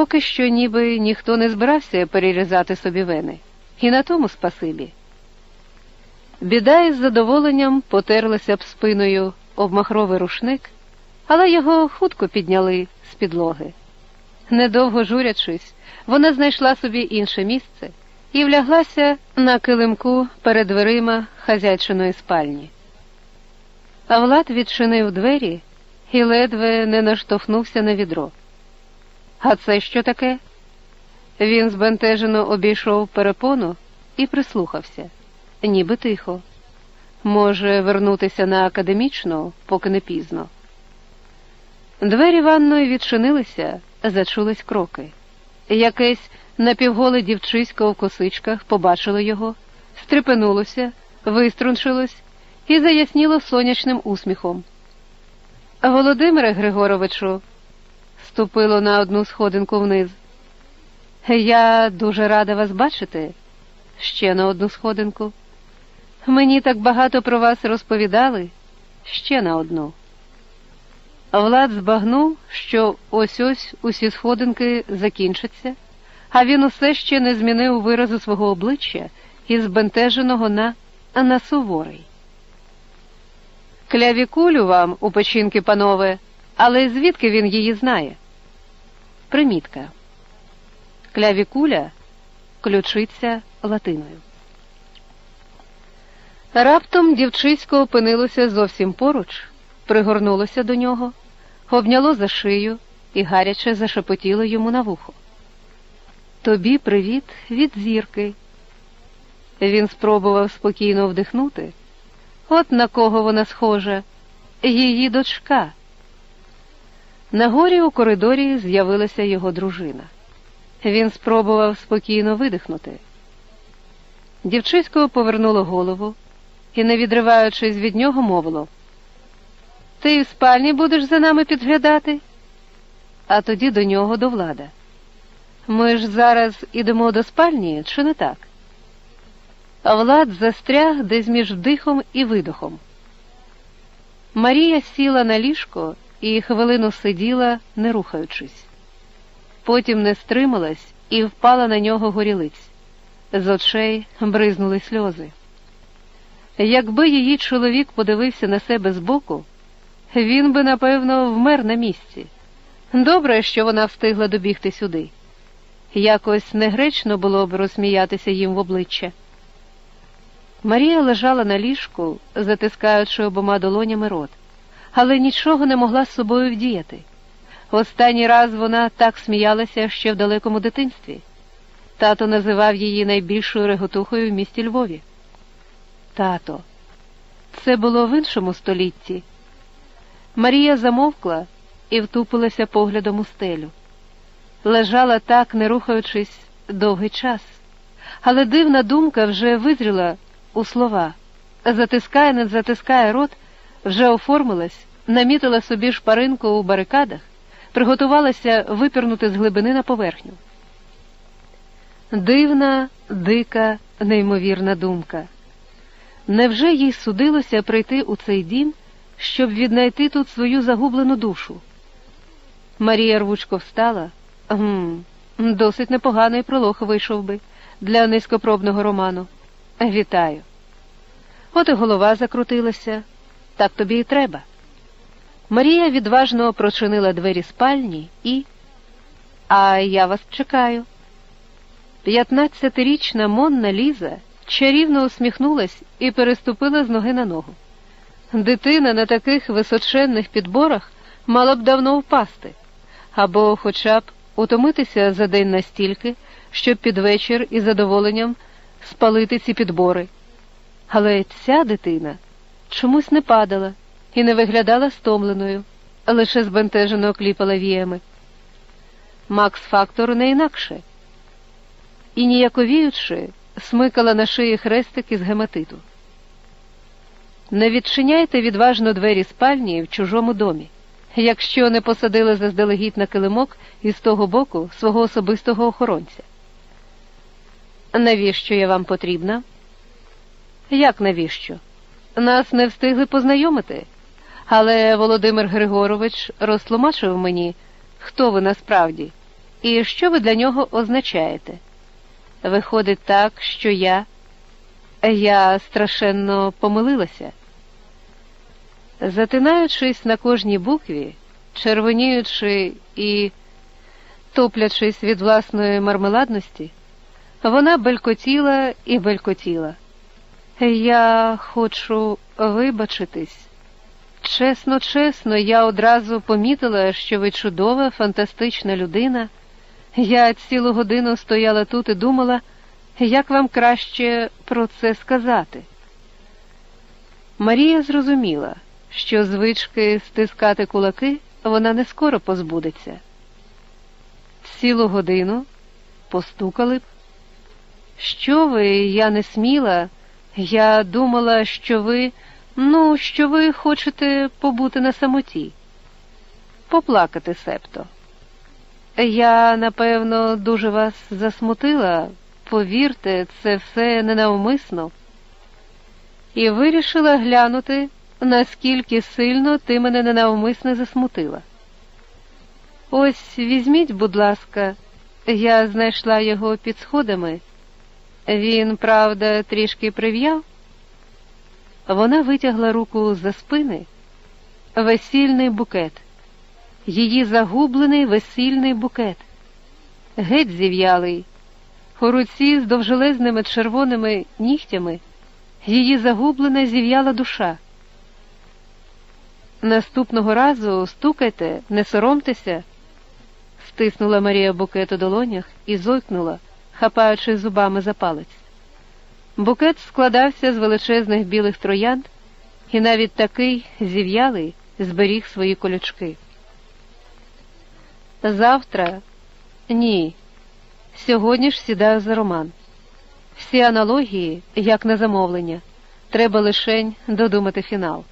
поки що ніби ніхто не збирався перерізати собі вени, і на тому спасибі. Біда із задоволенням потерлася б спиною об махровий рушник, але його хутко підняли з підлоги. Недовго журячись, вона знайшла собі інше місце і вляглася на килимку перед дверима хазяйчиної спальні. А Влад відчинив двері і ледве не наштовхнувся на відро. А це що таке? Він збентежено обійшов перепону і прислухався, ніби тихо. Може, вернутися на академічну, поки не пізно. Двері ванної відчинилися, зачулись кроки. Якесь напівголе дівчисько в косичках побачило його, стрепенулося, виструнчилось і заясніло сонячним усміхом. Володимире Григоровичу, ступило на одну сходинку вниз. Я дуже рада вас бачити. Ще на одну сходинку. Мені так багато про вас розповідали ще на одну. Влад збагнув, що ось ось усі сходинки закінчаться, а він усе ще не змінив виразу свого обличчя і збентеженого на, на суворий. Клявікулю вам у печінки, панове, але звідки він її знає? Примітка. Клявікуля ключиця латиною. Раптом дівчисько опинилося зовсім поруч, пригорнулося до нього, обняло за шию і гаряче зашепотіло йому на вухо. Тобі привіт від зірки. Він спробував спокійно вдихнути. От на кого вона схожа, її дочка. На горі у коридорі з'явилася його дружина. Він спробував спокійно видихнути. Дівчисько повернуло голову і, не відриваючись від нього, мовило Ти в спальні будеш за нами підглядати? А тоді до нього до влада. Ми ж зараз ідемо до спальні, чи не так? Влад застряг десь між вдихом і видохом. Марія сіла на ліжко і хвилину сиділа, не рухаючись. Потім не стрималась і впала на нього горілиць. З очей бризнули сльози. Якби її чоловік подивився на себе збоку, він би, напевно, вмер на місці. Добре, що вона встигла добігти сюди. Якось негречно було б розсміятися їм в обличчя. Марія лежала на ліжку, затискаючи обома долонями рот, але нічого не могла з собою вдіяти. Останній раз вона так сміялася ще в далекому дитинстві. Тато називав її найбільшою реготухою в місті Львові. Тато, це було в іншому столітті. Марія замовкла і втупилася поглядом у стелю. Лежала так, не рухаючись, довгий час, але дивна думка вже визріла у слова, затискає, не затискає рот, вже оформилась, намітила собі шпаринку у барикадах, приготувалася випірнути з глибини на поверхню. Дивна, дика, неймовірна думка. Невже їй судилося прийти у цей дім, щоб віднайти тут свою загублену душу? Марія рвучко встала. Гм, Досить непоганий пролог вийшов би для низькопробного роману. Вітаю. От і голова закрутилася. Так тобі і треба. Марія відважно прочинила двері спальні і. А я вас чекаю. П'ятнадцятирічна Монна Ліза чарівно усміхнулась і переступила з ноги на ногу. Дитина на таких височенних підборах мала б давно впасти, або хоча б утомитися за день настільки, щоб під вечір із задоволенням спалити ці підбори. Але ця дитина чомусь не падала і не виглядала стомленою, лише збентежено кліпала віями. Макс Фактор не інакше. І ніяковіючи, смикала на шиї хрестик із гематиту. Не відчиняйте відважно двері спальні в чужому домі, якщо не посадили заздалегідь на килимок із того боку свого особистого охоронця. Навіщо я вам потрібна? Як навіщо? Нас не встигли познайомити, але Володимир Григорович розтлумачив мені, хто ви насправді, І що ви для нього означаєте? Виходить так, що я. Я страшенно помилилася. Затинаючись на кожній букві, червоніючи і топлячись від власної мармеладності, вона белькотіла і белькотіла. Я хочу вибачитись. Чесно, чесно, я одразу помітила, що ви чудова, фантастична людина. Я цілу годину стояла тут і думала, як вам краще про це сказати. Марія зрозуміла, що звички стискати кулаки вона не скоро позбудеться. Цілу годину постукали б. Що ви, я не сміла, я думала, що ви, ну, що ви хочете побути на самоті, поплакати септо. Я, напевно, дуже вас засмутила, повірте, це все ненавмисно, і вирішила глянути, наскільки сильно ти мене ненавмисно засмутила. Ось візьміть, будь ласка, я знайшла його під сходами. Він, правда, трішки прив'яв. Вона витягла руку за спини, весільний букет, її загублений весільний букет, геть зів'ялий, у руці з довжелезними червоними нігтями, її загублена зів'яла душа. Наступного разу стукайте, не соромтеся, стиснула Марія букет у долонях і зойкнула, хапаючи зубами за палець. Букет складався з величезних білих троянд, і навіть такий зів'ялий зберіг свої колючки. Завтра ні. Сьогодні ж сідаю за роман. Всі аналогії, як на замовлення, треба лишень додумати фінал.